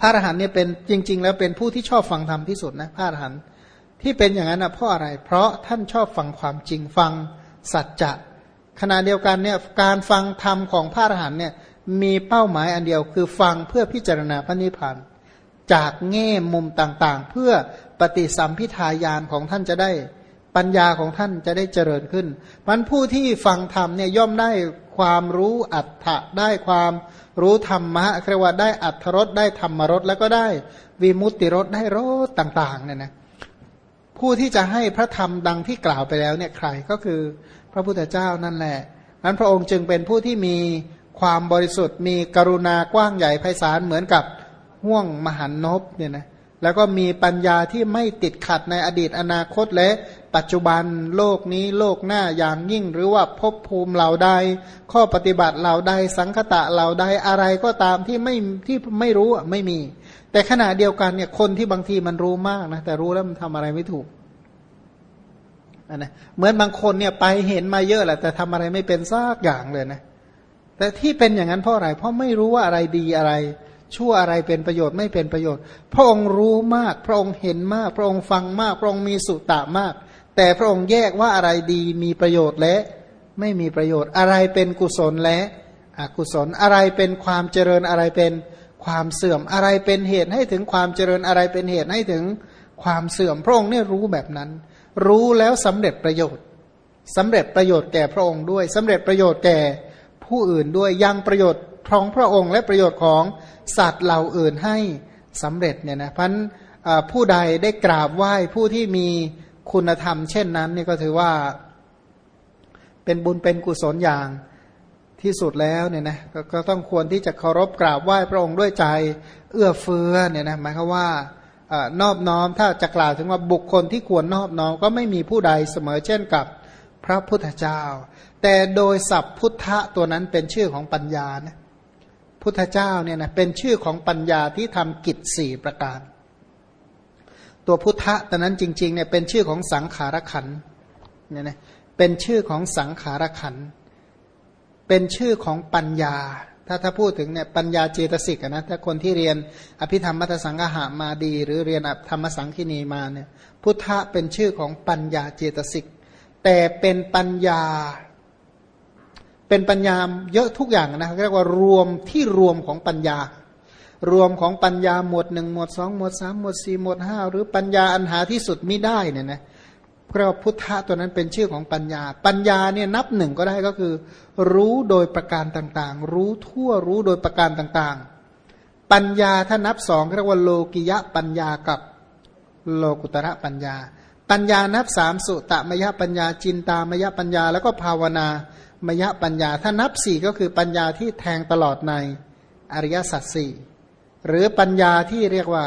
พระอรหันต์เนี่ยเป็นจริง ๆ แล้วเป็นผู้ที่ชอบฟังธรรมที่สุดนะพระอรหันต์ที่เป็นอย่างนั้นนะเพราะอะไร เพราะท่านชอบฟังความจริงฟังสัจจะขณะเดียวกันเนี่ยการฟังธรรมของพระอรหันต์เนี่ยมีเป้าหมายอันเดียวคือฟังเพื่อพิจารณาพระนิพพานจากแง่มุมต่างๆ เพื่อปฏิสัมพิทายานของท่านจะได้ ปัญญาของท่านจะได้เจริญขึ้นมันผู้ที่ฟังธรรมเนี่ยย่อมได้ความรู้อัตถะได้ความรู้ธรรมะเรียกว่าได้อัตถรสได้ธรรมรสแล้วก็ได้วิมุตติรสได้รสต่างๆเนี่ยนะผู้ที่จะให้พระธรรมดังที่กล่าวไปแล้วเนี่ยใครก็คือพระพุทธเจ้านั่นแหละนั้นพระองค์จึงเป็นผู้ที่มีความบริสุทธิ์ มีกรุณากว้างใหญ่ไพศาลเหมือนกับห่วงมหันนบเนี่ยนะ แล้วก็มีปัญญาที่ไม่ติดขัดในอดีตอนาคตและปัจจุบันโลกนี้โลกหน้าอย่างยิ่ง หรือว่าภพภูมิเหล่าใด ข้อปฏิบัติเหล่าใด สังคตะเหล่าใดอะไรก็ตามที่ไม่ที่ไม่รู้ไม่มี แต่ขณะเดียวกันเนี่ยคนที่บางทีมันรู้มากนะแต่รู้แล้วมันทำอะไรไม่ถูกนะเหมือนบางคนเนี่ยไปเห็นมาเยอะแหละแต่ทำอะไรไม่เป็นซากอย่างเลยนะแต่ที่เป็นอย่างนั้นเพราะอะไร เพราะไม่รู้ว่าอะไรดีอะไร ชั่วอะไรเป็นประโยชน์ไม่เป็นประโยชน์ พระองค์รู้มาก พระองค์เห็นมาก พระองค์ฟังมาก พระองค์มีสุตตะมาก แต่พระองค์แยกว่าอะไรดีมีประโยชน์และไม่มีประโยชน์อะไรเป็นกุศลและอกุศลอะไรเป็นความเจริญอะไรเป็นความเสื่อมอะไรเป็นเหตุให้ถึงความเจริญอะไรเป็นเหตุให้ถึงความเสื่อม พระองค์เนี่ยรู้แบบนั้น รู้แล้วสำเร็จประโยชน์สำเร็จประโยชน์แก่พระองค์ด้วยสำเร็จประโยชน์แก่ผู้อื่นด้วยยังประโยชน์ของพระองค์และประโยชน์ของ สัตว์เหล่าอื่นให้สำเร็จเนี่ยนะพันผู้ใดได้กราบไหว้ผู้ที่มีคุณธรรม เช่นนั้นนี่ก็ถือว่า เป็นบุญเป็นกุศลอย่างที่สุดแล้วเนี่ยนะกก็ต้องควรที่จะเคารพกราบไหว้พระองค์ด้วยใจเอื้อเฟื้อเนี่ยนะหมายความว่านอบน้อมถ้าจะกล่าวถึงว่าบุคคลที่ควรนอบน้อมก็ไม่มีผู้ใดเสมอเช่นกับพระพุทธเจ้า แต่โดยศัพท์พุทธะตัวนั้นเป็นชื่อของปัญญานะ พุทธเจ้าเนี่ยนะเป็นชื่อของปัญญาที่ทำกิจสี่ประการ ตัวพุทธะตัวนั้นจริงๆเนี่ยเป็นชื่อของสังขารขันเนี่ยนะเป็นชื่อของสังขารขันเป็นชื่อของปัญญา ถ้าถ้าพูดถึงเนี่ยปัญญาเจตสิกนะถ้าคนที่เรียนอภิธรรมมัตสังหามาดี หรือเรียนธรรมสังคีนีมาเนี่ยพุทธะเป็นชื่อของปัญญาเจตสิกแต่เป็นปัญญา เป็นปัญญาเยอะทุกอย่างนะเรียกว่ารวมที่รวมของปัญญา รวมของปัญญาหมวดหนึ่งหมวดสองหมวดสามหมวดสี่หมวดห้าหรือปัญญาอันหาที่สุดไม่ได้เนี่ยนะเพราะพุทธะตัวนั้นเป็นชื่อของปัญญา ปัญญาเนี่ยนับหนึ่งก็ได้ก็คือ รู้โดยประการต่างๆ รู้ทั่วรู้โดยประการต่างๆ ปัญญาถ้านับสองเรียกว่าโลกิยะปัญญากับโลกุตระปัญญา ปัญญานับสามสุตตมยปัญญาจินตามยปัญญา แล้วก็ภาวนา มยปัญญา ถ้านับสี่ก็คือปัญญาที่แทงตลอดในอริยสัจสี่หรือปัญญาที่เรียกว่า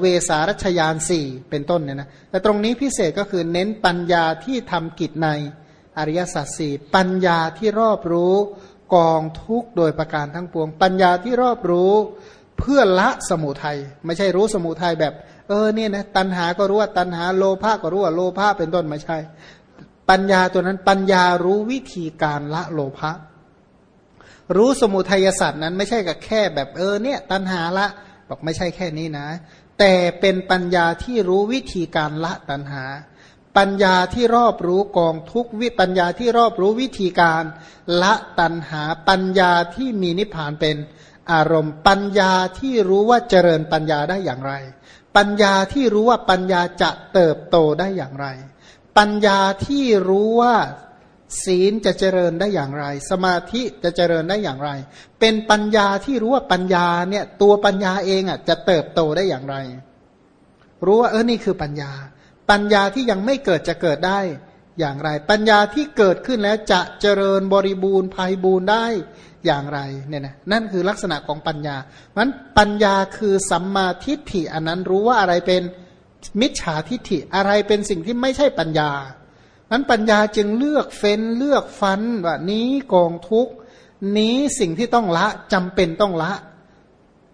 เวสารัชยานสี่เป็นต้นเนี่ยนะแต่ตรงนี้พิเศษก็คือเน้นปัญญาที่ทำกิจในอริยสัจสี่ปัญญาที่รอบรู้กองทุกโดยประการทั้งปวง ปัญญาที่รอบรู้เพื่อละสมุทัยไม่ใช่รู้สมุทัยแบบ เออเนี่ยนะตัณหาก็รู้ว่าตัณหาโลภะก็รู้ว่าโลภะเป็นต้นไม่ใช่ ปัญญาตัวนั้นปัญญารู้วิธีการละโลภะรู้สมุทัยศาสตว์นั้นไม่ใช่กับแค่แบบเออเนี่ยตัณหาละบอกไม่ใช่แค่นี้นะ แต่เป็นปัญญาที่รู้วิธีการละตัณหา ปัญญาที่รอบรู้กองทุกวิปัญญาที่รอบรู้วิธีการละตัณหา ปัญญาที่มีนิพพานเป็นอารมณ์ ปัญญาที่รู้ว่าเจริญปัญญาได้อย่างไร ปัญญาที่รู้ว่าปัญญาจะเติบโตได้อย่างไร ปัญญาที่รู้ว่าศีลจะเจริญได้อย่างไร สมาธิจะเจริญได้อย่างไร เป็นปัญญาที่รู้ว่าปัญญาเนี่ยตัวปัญญาเองอะจะเติบโตได้อย่างไร รู้ว่าเออนี่คือปัญญา ปัญญาที่ยังไม่เกิดจะเกิดได้อย่างไร ปัญญาที่เกิดขึ้นแล้วจะเจริญบริบูรณ์ภัยบูรณ์ได้อย่างไรเนี่ยนะนั่นคือลักษณะของปัญญามันปัญญาคือสัมมาทิฏฐิอันนั้นรู้ว่าอะไรเป็น มิจฉาทิฏฐิอะไรเป็นสิ่งที่ไม่ใช่ปัญญานั้นปัญญาจึงเลือกเฟ้นเลือกฟันว่านี้กองทุกนี้สิ่งที่ต้องละจำเป็นต้องละ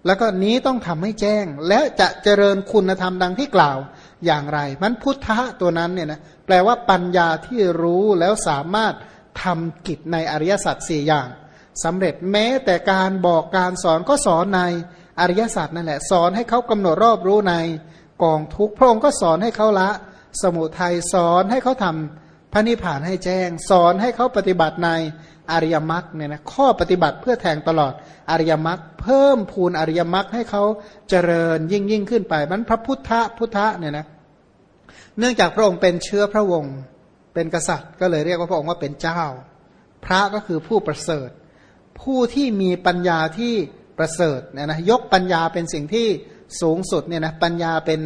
แล้วก็นี้ต้องทำให้แจ้ง และจะเจริญคุณธรรมดังที่กล่าวอย่างไร มันพุทธะตัวนั้นเนี่ยนะแปลว่าปัญญาที่รู้แล้วสามารถทำกิจในอริยสัจสี่อย่างสำเร็จแม้แต่การบอกการสอนก็สอนในอริยสตร์นั่นแหละ สอนให้เขากำหนดรอบรู้ใน กองทุกพระองค์ก็สอนให้เขาละ สมุทัยสอนให้เขาทำพระนิพพานให้แจ้ง สอนให้เขาปฏิบัติในอริยมรรคเนี่ยนะข้อปฏิบัติเพื่อแทงตลอดอริยมรรคเพิ่มพูนอริยมรรคให้เขาเจริญยิ่งยิ่งขึ้นไปมันพระพุทธพุทธเนี่ยนะเนื่องจากพระองค์เป็นเชื้อพระวงศ์เป็นกษัตริย์ ก็เลยเรียกว่าพระองค์ว่าเป็นเจ้า พระก็คือผู้ประเสริฐ ผู้ที่มีปัญญาที่ประเสริฐเนี่ยนะยกปัญญาเป็นสิ่งที่ สูงสุดเนี่ยนะปัญญาเป็น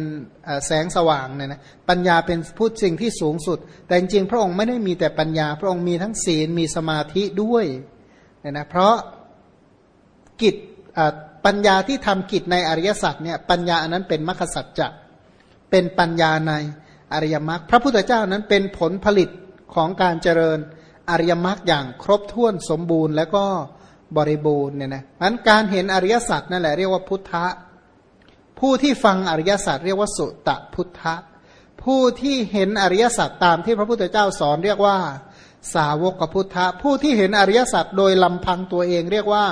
แสงสว่างเนี่ยนะปัญญาเป็นพูดสิ่งที่สูงสุด แต่จริงๆพระองค์ไม่ได้มีแต่ปัญญา พระองค์มีทั้งศีลมีสมาธิด้วยเนี่ยนะเพราะกิจปัญญาที่ทำกิจในอริยสัจเนี่ยปัญญาอันนั้นเป็นมรรคสัจจะเป็นปัญญาในอริยมรรคพระพุทธเจ้านั้นเป็นผลผลิตของการเจริญอริยมรรคอย่างครบถ้วนสมบูรณ์ แล้วก็บริบูรณ์เนี่ยนะนั้นการเห็นอริยสัจนั่นแหละเรียกว่าพุทธะ ผู้ที่ฟังอริยสัจเรียกว่าสุตะพุทธะ ผู้ที่เห็นอริยสัจตามที่พระพุทธเจ้าสอนเรียกว่า สาวกพุทธะ ผู้ที่เห็นอริยสัจโดยลำพังตัวเองเรียกว่า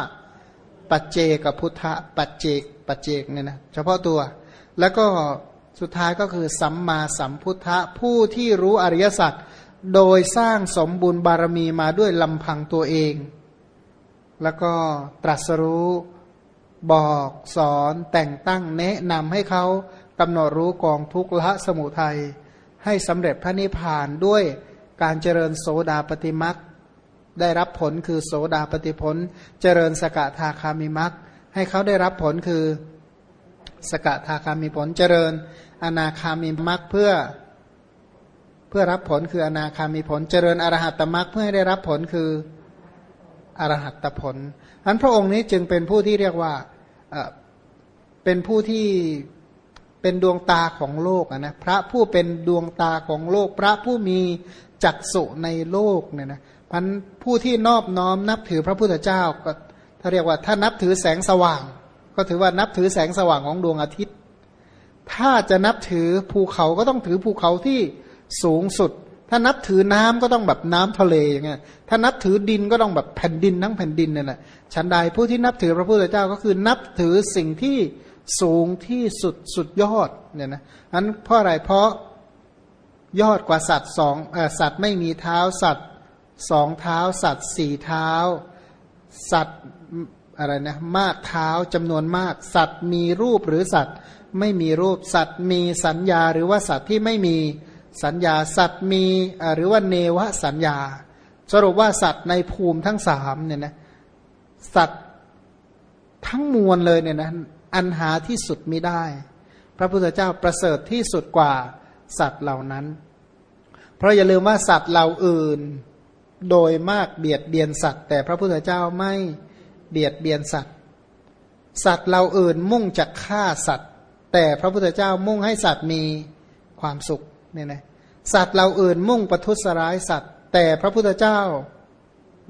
ปัจเจกพุทธะ ปัจเจกปัจเจกเนี่ยนะเฉพาะตัว แล้วก็สุดท้ายก็คือสัมมาสัมพุทธะ ผู้ที่รู้อริยสัจโดยสร้างสมบุญบารมีมาด้วยลำพังตัวเอง แล้วก็ตรัสรู้ บอกสอนแต่งตั้งแนะนำให้เขากำหนดรู้กองทุกละสมุทัยให้สำเร็จพระนิพพานด้วยการเจริญโสดาปฏิมักได้รับผลคือโสดาปฏิผล เจริญสกทาคามิมักให้เขาได้รับผลคือสกทาคามิผลเจริญ อนาคามิมักเพื่อ เพื่อรับผลคืออนาคามิผล เจริญอรหัตตมักเพื่อให้ได้รับผลคืออรหัตตผล อันพระองค์นี้จึงเป็นผู้ที่เรียกว่าเป็นผู้ที่เป็นดวงตาของโลกนะพระผู้เป็นดวงตาของโลก พระผู้มีจักสุในโลกเนี่ยนะพันผู้ที่นอบน้อมนับถือพระพุทธเจ้าก็ถ้าเรียกว่าถ้านับถือแสงสว่าง ก็ถือว่านับถือแสงสว่างของดวงอาทิตย์ ถ้าจะนับถือภูเขาก็ต้องถือภูเขาที่สูงสุด ถ้านับถือน้ำก็ต้องแบบน้ำทะเลอย่างเงี้ย ถ้านับถือดินก็ต้องแบบแผ่นดินทั้งแผ่นดินนี่ยแหละฉันใดผู้ที่นับถือพระพุทธเจ้าก็คือนับถือสิ่งที่สูงที่สุดสุดยอดเนี่ยนะอันเพราะอะไรเพราะยอดกว่าสัตว์สองอสัตว์ไม่มีเท้าสัตว์สองเท้า สัตว์สี่เท้า สัตว์อะไรนะมากเท้าจำนวนมาก สัตว์มีรูปหรือสัตว์ ไม่มีรูปสัตว์มีสัญญาหรือว่าสัตว์ที่ไม่มี สัญญาสัตว์มีหรือว่าเนวสัญญา สรุปว่าสัตว์ในภูมิทั้งสามเนี่ยนะสัตว์ทั้งมวลเลยเนี่ยนะอันหาที่สุดไม่ได้ พระพุทธเจ้าประเสริฐที่สุดกว่าสัตว์เหล่านั้น เพราะอย่าลืมว่าสัตว์เหล่าอื่นโดยมากเบียดเบียนสัตว์ แต่พระพุทธเจ้าไม่เบียดเบียนสัตว์ สัตว์เราอื่นมุ่งจะฆ่าสัตว์ แต่พระพุทธเจ้ามุ่งให้สัตว์มีความสุข เนี่ยนะสัตว์เราอื่นมุ่งประทุษร้ายสัตว์ แต่พระพุทธเจ้า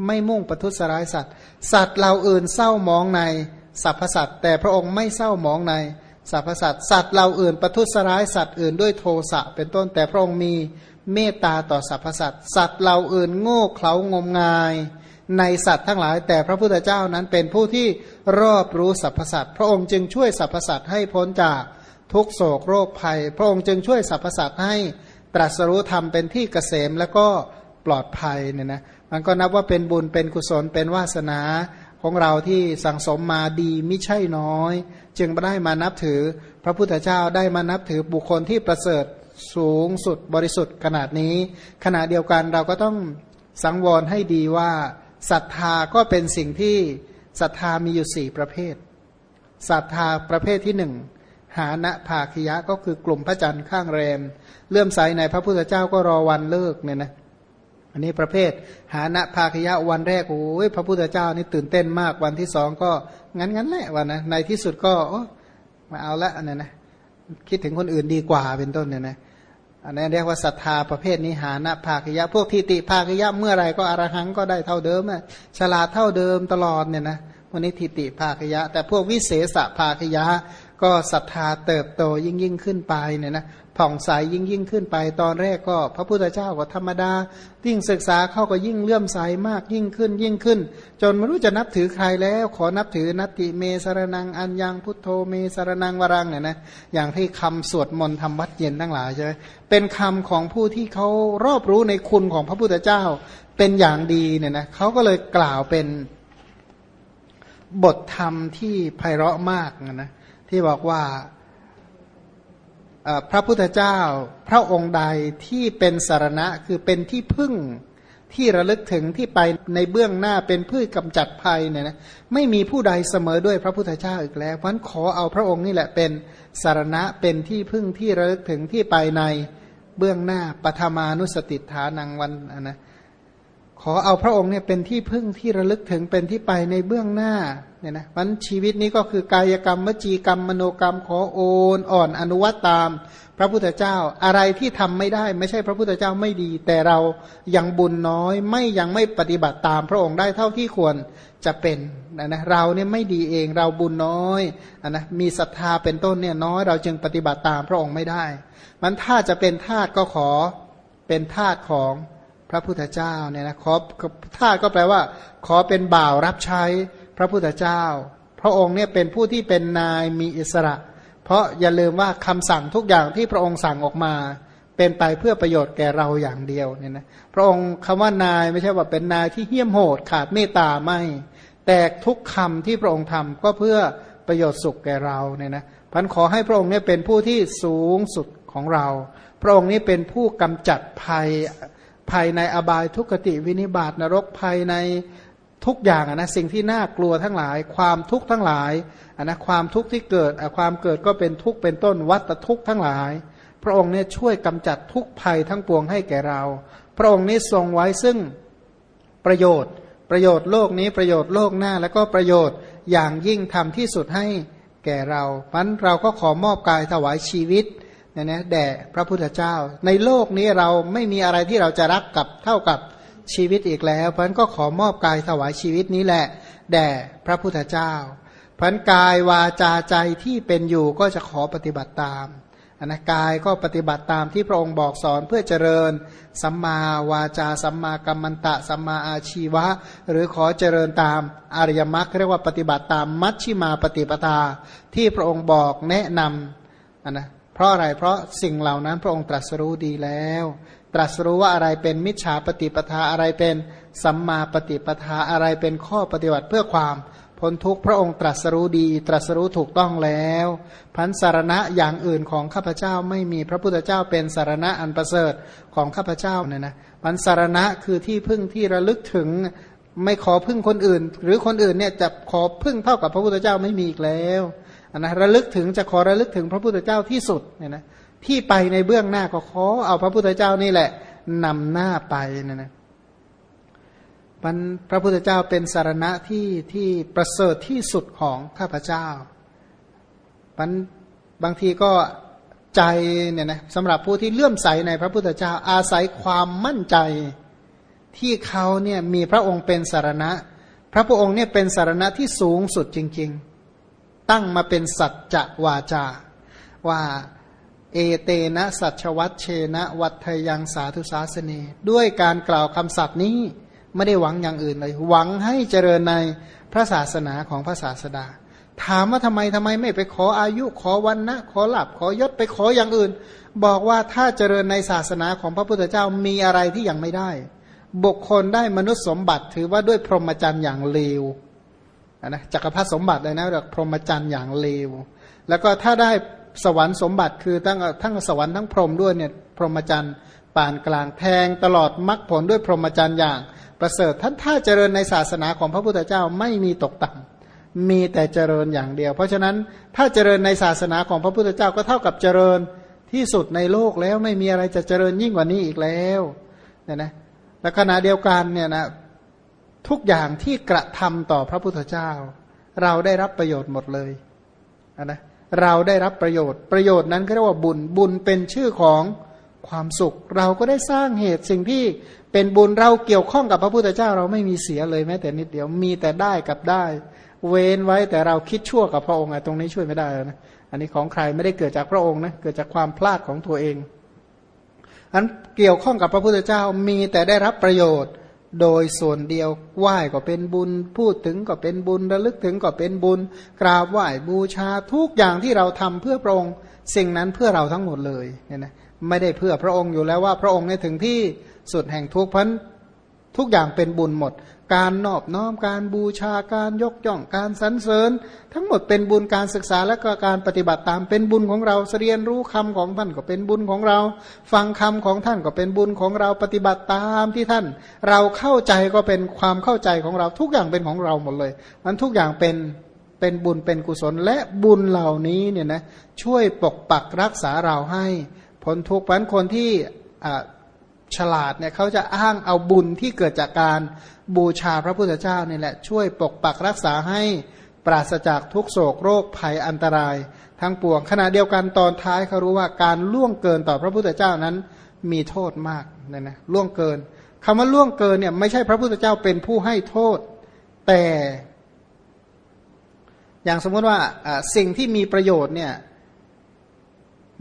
ไม่มุ่งประทุษร้ายสัตว์ สัตว์เราอื่นเศร้ามองในสรรพสัตว์ แต่พระองค์ไม่เศร้ามองในสรรพสัตว์สัตว์เราอื่นประทุษร้ายสัตว์อื่นด้วยโทสะเป็นต้นแต่พระองค์มีเมตตาต่อสรรพสัตว์สัตว์เราอื่นโง่เขลางมงาย ในสัตว์ทั้งหลาย แต่พระพุทธเจ้านั้นเป็นผู้ที่รอบรู้สรรพสัตว์พระองค์จึงช่วยสรรพสัตว์ให้พ้นจาก ทุกโศกโรคภัย พระองค์จึงช่วยสรรพสัตว์ให้ตรัสรู้ธรรมเป็นที่เกษมและก็ปลอดภัยเนี่ยนะมันก็นับว่าเป็นบุญเป็นกุศลเป็นวาสนาของเราที่สั่งสมมาดีไม่ใช่น้อย จึงได้มานับถือพระพุทธเจ้าได้มานับถือบุคคลที่ประเสริฐสูงสุดบริสุทธิ์ขนาดนี้ ขณะเดียวกันเราก็ต้องสังวรให้ดีว่าศรัทธาก็เป็นสิ่งที่ศรัทธามีอยู่สี่ประเภทศรัทธาประเภทที่หนึ่ง หาณภาคยะก็คือกลุ่มพระจันทร์ข้างแรมเลื่อมใสในพระพุทธเจ้าก็รอวันเลิกเนี่ยนะอันนี้ประเภทหาณภาคยะวันแรกโอ้ยพระพุทธเจ้านี่ตื่นเต้นมากวันที่สองก็งั้นงั้นแหละวันนะในที่สุดก็มาเอาละเนี่ยนะคิดถึงคนอื่นดีกว่าเป็นต้นเนี่ยนะอันนี้เรียกว่าศรัทธาประเภทนี้หาณภาคยะ พวกทิติภาคยะเมื่อไรก็อรหังก็ได้เท่าเดิมอะฉลาดเท่าเดิมตลอดเนี่ยนะวันนี้ทิติภาคยะ แต่พวกวิเศษภาคยะ ก็ศรัทธาเติบโตยิ่งยิ่งขึ้นไปเนี่ยนะผ่องใสยิ่งยิ่งขึ้นไป ตอนแรกก็ พระพุทธเจ้าก็ธรรมดายิ่งศึกษาเข้าก็ยิ่งเลื่อมใสมากยิ่งขึ้นยิ่งขึ้น จนไม่รู้จะนับถือใครแล้ว ขอนับถือนัตติเมสรนังอัญญังพุทโธเมสรนังวรังเนี่ยนะอย่างที่คำสวดมนต์ทำวัดเย็นทั้งหลายใช่ไหมเป็นคำของผู้ที่เขารอบรู้ในคุณของพระพุทธเจ้าเป็นอย่างดีเนี่ยนะเขาก็เลยกล่าวเป็นบทธรรมที่ไพเราะมากนะ ที่บอกว่าพระพุทธเจ้าพระองค์ใดที่เป็นสารณะคือเป็นที่พึ่งที่ระลึกถึงที่ไปในเบื้องหน้าเป็นพืชกำจัดภัยเนี่ยนะไม่มีผู้ใดเสมอด้วยพระพุทธเจ้าอีกแล้วเพราะนั้นขอเอาพระองค์นี่แหละเป็นสารณะเป็นที่พึ่งที่ระลึกถึงที่ไปในเบื้องหน้าปฐมานุสติฐานังวันนะ อเอาพระองค์เนี่ยเป็นที่พึ่งที่ระลึกถึงเป็นที่ไปในเบื้องหน้าเนี่ยนะมันชีวิตนี้ก็คือกายกรรมมจีกรรมมโนกรรมขอโอนอ่อนอนุวัตตาม พระพุทธเจ้าอะไรที่ทำไม่ได้ ไม่ใช่พระพุทธเจ้าไม่ดี แต่เรายังบุญน้อยไม่ยังไม่ปฏิบัติตามพระองค์ได้เท่าที่ควรจะเป็นนะนะเราเนี่ยไม่ดีเองเราบุญน้อยอนนะมีศรัทธาเป็นต้นเนี่ยน้อยเราจึงปฏิบัติตามพระองค์ไม่ได้ มันถ้าจะเป็นทาสก็ขอเป็นทาสของ พระพุทธเจ้าเนี่ยนะขอทาสก็แปลว่า ขอเป็นบ่าวรับใช้พระพุทธเจ้า พระองค์เนี่ยเป็นผู้ที่เป็นนายมีอิสระ เพราะอย่าลืมว่าคำสั่งทุกอย่างที่พระองค์สั่งออกมา เป็นไปเพื่อประโยชน์แก่เราอย่างเดียวเนี่ยนะพระองค์คำว่านายไม่ใช่ว่าเป็นนายที่เหี้ยมโหดขาดเมตตาไม่ แต่ทุกคำที่พระองค์ทำก็เพื่อประโยชน์สุขแก่เราเนี่ยนะพันขอให้พระองค์เนี่ยเป็นผู้ที่สูงสุดของเรา พระองค์นี้เป็นผู้กำจัดภัย ภายในอบายทุกขติวินิบาตนรกภายในทุกอย่างนะสิ่งที่น่ากลัวทั้งหลาย ความทุกข์ทั้งหลายนะความทุกข์ที่เกิดความเกิดก็เป็นทุกข์เป็นต้นวัตทุกข์ทั้งหลาย พระองค์เนี่ยช่วยกำจัดทุกภัยทั้งปวงให้แก่เรา พระองค์นี้ทรงไว้ซึ่งประโยชน์ ประโยชน์โลกนี้ประโยชน์โลกหน้า แล้วก็ประโยชน์อย่างยิ่งทำที่สุดให้แก่เราพันเราก็ขอมอบกายถวายชีวิต เนี่ยนะแด่พระพุทธเจ้า ในโลกนี้เราไม่มีอะไรที่เราจะรักกับเท่ากับชีวิตอีกแล้ว เพราะนั้นก็ขอมอบกายถวายชีวิตนี้แหละ แด่พระพุทธเจ้าพันกายวาจาใจที่เป็นอยู่ก็จะขอปฏิบัติตามอนะกายก็ปฏิบัติตามที่พระองค์บอกสอนเพื่อเจริญ สัมมาวาจา สัมมากัมมันตะ สัมมาอาชีวะ หรือขอเจริญตามอริยมรรคเรียกว่าปฏิบัติตามมัชชิมาปฏิปทาที่พระองค์บอกแนะนำนะ เพราะอะไรเพราะสิ่งเหล่านั้นพระองค์ตรัสรู้ดีแล้ว ตรัสรู้ว่าอะไรเป็นมิจฉาปฏิปทาอะไรเป็นสัมมาปฏิปทาอะไรเป็นข้อปฏิบัติเพื่อความพ้นทุกข์พระองค์ตรัสรู้ดี ตรัสรู้ถูกต้องแล้วพันสารณะอย่างอื่นของข้าพเจ้าไม่มีพระพุทธเจ้าเป็นสารณะอันประเสริฐของข้าพเจ้าเนี่ยนะพันสารณะคือที่พึ่งที่ระลึกถึงไม่ขอพึ่งคนอื่น หรือคนอื่นเนี่ยจะขอพึ่งเท่ากับพระพุทธเจ้าไม่มีอีกแล้ว นะระลึกถึงจะขอระลึกถึงพระพุทธเจ้าที่สุดเนี่ยนะที่ไปในเบื้องหน้าก็ขอเอาพระพุทธเจ้านี่แหละนำหน้าไปเนี่ยนะมันพระพุทธเจ้าเป็นสารณะที่ที่ประเสริฐที่สุดของข้าพเจ้ามันบางทีก็ใจเนี่ยนะสำหรับผู้ที่เลื่อมใสในพระพุทธเจ้าอาศัยความมั่นใจที่เขาเนี่ยมีพระองค์เป็นสารณะ พระพุทธองค์เนี่ยเป็นสารณะที่สูงสุดจริง ๆ ตั้งมาเป็นสัจจะวาจา ว่าเอเตนะสัจวัตเชนะ วัตยังสาธุสาสนีด้วยการกล่าวคำสัตย์นี้ไม่ได้หวังอย่างอื่นเลย หวังให้เจริญในพระศาสนาของพระศาสดา ถามว่าทำไมทำไมไม่ไปขออายุขอวันนะขอหลับขอยศไปขออย่างอื่น บอกว่าถ้าเจริญในศาสนาของพระพุทธเจ้ามีอะไรที่ยังไม่ได้ บุคคลได้มนุษย์สมบัติถือว่าด้วยพรหมจรรย์อย่างเลว นะจักรพรรดิสมบัติเลยนะเรียกพรหมจรรย์อย่างเลว แล้วก็ถ้าได้สวรรค์สมบัติคือทั้งทั้งสวรรค์ทั้งพรหมด้วยเนี่ยพรหมจรรย์ปานกลางแทงตลอดมรรคผลด้วยพรหมจรรย์อย่าง ประเสริฐท่านถ้าเจริญในศาสนาของพระพุทธเจ้าไม่มีตกต่ำมีแต่เจริญอย่างเดียว เพราะฉะนั้นถ้าเจริญในศาสนาของพระพุทธเจ้าก็เท่ากับเจริญที่สุดในโลกแล้วไม่มีอะไรจะเจริญยิ่งกว่านี้อีกแล้วเนี่ยนะและขณะเดียวกันเนี่ยนะ ทุกอย่างที่กระทำต่อพระพุทธเจ้า เราได้รับประโยชน์หมดเลยนะเราได้รับประโยชน์ประโยชน์นั้นก็เรียกว่าบุญบุญเป็นชื่อของความสุข เราก็ได้สร้างเหตุสิ่งที่เป็นบุญเราเกี่ยวข้องกับพระพุทธเจ้า เราไม่มีเสียเลยแม้แต่นิดเดียวมีแต่ได้กับได้ เว้นไว้แต่เราคิดชั่วกับพระองค์ตรงนี้ช่วยไม่ได้นะอันนี้ของใครไม่ได้เกิดจากพระองค์นะเกิดจากความพลาดของตัวเองอันเกี่ยวข้องกับพระพุทธเจ้ามีแต่ได้รับประโยชน์ โดยส่วนเดียวไหว้ก็เป็นบุญ พูดถึงก็เป็นบุญระลึกถึงก็เป็นบุญ กราบไหว้บูชาทุกอย่างที่เราทำเพื่อพระองค์สิ่งนั้นเพื่อเราทั้งหมดเลยเนี่ยนะไม่ได้เพื่อพระองค์อยู่แล้วว่าพระองค์เนี่ยถึงที่สุดแห่งทุกพันทุกอย่างเป็นบุญหมด การนอบน้อมการบูชาการยกย่องการสรรเสริญ ทั้งหมดเป็นบุญการศึกษาและก็การปฏิบัติตามเป็นบุญของเราเรียนรู้คำของท่านก็เป็นบุญของเรา ฟังคำของท่านก็เป็นบุญของเราปฏิบัติตามที่ท่าน เราเข้าใจก็เป็นความเข้าใจของเราทุกอย่างเป็นของเราหมดเลยมันทุกอย่างเป็นเป็นบุญเป็นกุศลและบุญเหล่านี้เนี่ยนะช่วยปกปักรักษาเราให้พ้นทุกข์พันคนที่ ฉลาดเนี่ยเขาจะอ้างเอาบุญที่เกิดจากการบูชาพระพุทธเจ้านี่แหละ ช่วยปกปักรักษาให้ปราศจากทุกโศกโรคภัยอันตราย ทั้งปวงขณะเดียวกันตอนท้ายเขารู้ว่าการล่วงเกินต่อพระพุทธเจ้านั้นมีโทษมากนะนะล่วงเกินคำว่าล่วงเกินเนี่ยไม่ใช่พระพุทธเจ้าเป็นผู้ให้โทษ แต่ อย่างสมมติว่าสิ่งที่มีประโยชน์เนี่ย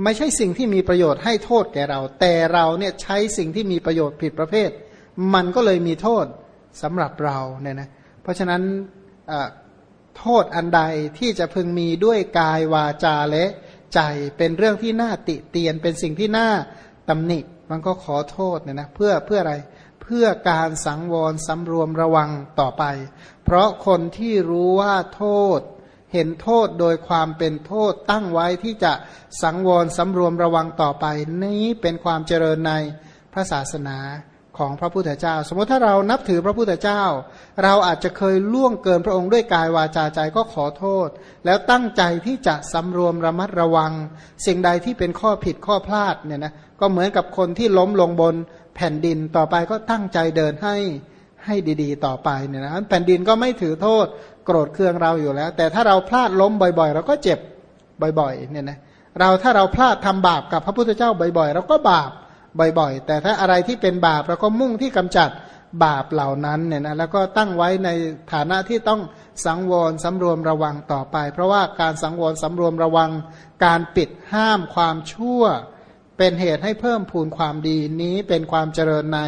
ไม่ใช่สิ่งที่มีประโยชน์ให้โทษแก่เรา แต่เราเนี่ยใช้สิ่งที่มีประโยชน์ผิดประเภท มันก็เลยมีโทษสำหรับเราเนี่ยนะเพราะฉะนั้นโทษอันใดที่จะพึงมีด้วยกายวาจาและใจเป็นเรื่องที่น่าติเตียนเป็นสิ่งที่น่าตำหนิมันก็ขอโทษเนี่ยนะเพื่อเพื่ออะไรเพื่อการสังวรสำรวมระวังต่อไป เพราะคนที่รู้ว่าโทษ เห็นโทษโดยความเป็นโทษตั้งไว้ที่จะสังวรสำรวมระวังต่อไป นี้เป็นความเจริญในพระศาสนาของพระพุทธเจ้า สมมติถ้าเรานับถือพระพุทธเจ้า เราอาจจะเคยล่วงเกินพระองค์ด้วยกายวาจาใจก็ขอโทษ แล้วตั้งใจที่จะสำรวมระมัดระวัง สิ่งใดที่เป็นข้อผิดข้อพลาดเนี่ยนะก็เหมือนกับคนที่ล้มลงบนแผ่นดินต่อไปก็ตั้งใจเดินให้ ให้ดีๆ ต่อไปเนี่ยนะแผ่นดินก็ไม่ถือโทษโกรธเคืองเราอยู่แล้ว แต่ถ้าเราพลาดล้มบ่อยๆ เราก็เจ็บบ่อยๆเนี่ยนะเราถ้าเราพลาดทำบาปกับพระพุทธเจ้าบ่อยๆ เราก็บาปบ่อยๆ แต่ถ้าอะไรที่เป็นบาปเราก็มุ่งที่กำจัดบาปเหล่านั้นเนี่ยนะแล้วก็ตั้งไว้ในฐานะที่ต้องสังวรสำรวมระวังต่อไป เพราะว่าการสังวรสำรวมระวังการปิดห้ามความชั่ว เป็นเหตุให้เพิ่มพูนความดีนี้เป็นความเจริญใน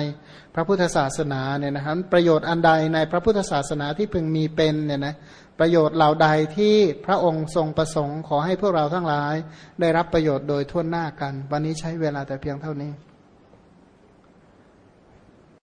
พระพุทธศาสนาเนี่ยนะครับประโยชน์อันใดในพระพุทธศาสนาที่พึงมีเป็นเนี่ยนะประโยชน์เหล่าใดที่พระองค์ทรงประสงค์ขอให้พวกเราทั้งหลาย ได้รับประโยชน์โดยทั่วหน้ากัน วันนี้ใช้เวลาแต่เพียงเท่านี้